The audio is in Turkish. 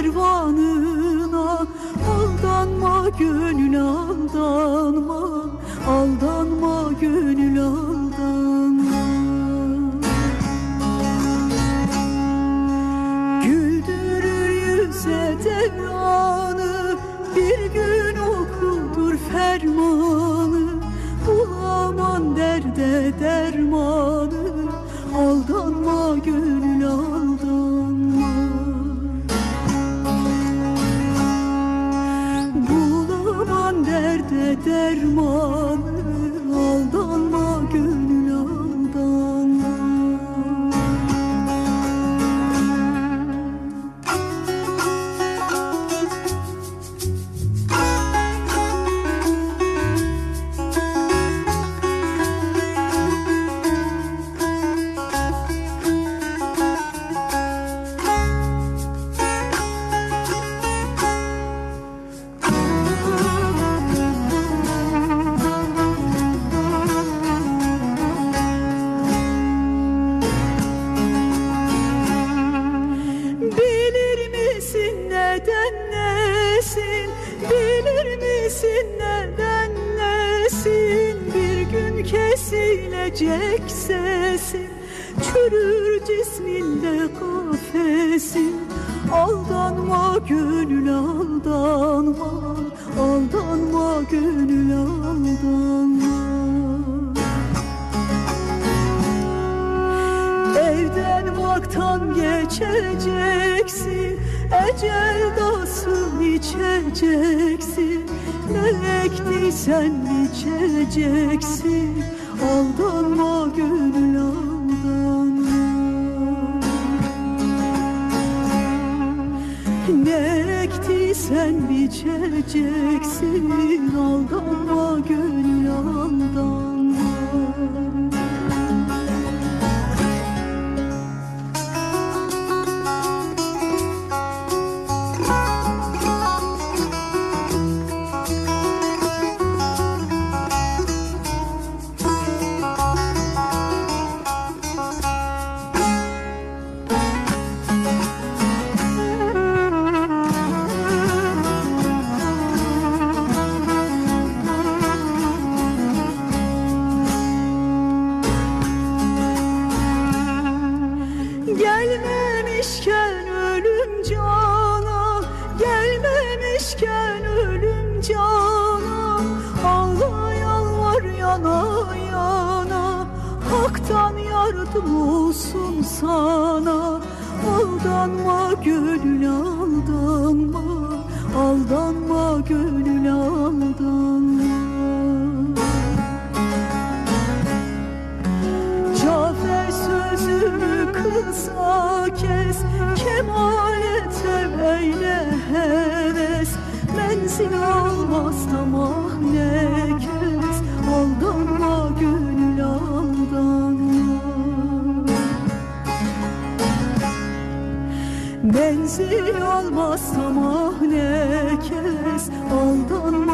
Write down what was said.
kervanına Aldanma gönül aldanma. Aldanma gönül aldanma nesin? Bilir misin neden nesin? Bir gün kesilecek sesin. Çürür cisminde kafesin. Aldanma gönül aldanma. Aldanma gönül geçeceksin Ecel dasın içeceksin. Ne ektiysen biçeceksin Aldanma gönül aldanma Ne ektiysen biçeceksin Aldanma gönül aldanma yardım olsun sana. Aldanma gönül aldanma. Aldanma gönül aldanma. Cafer sözümü kısa kes. Kemalete eyle heves. Menzil almaz tamah ne Menzil almaz tamah ne kes. Aldanma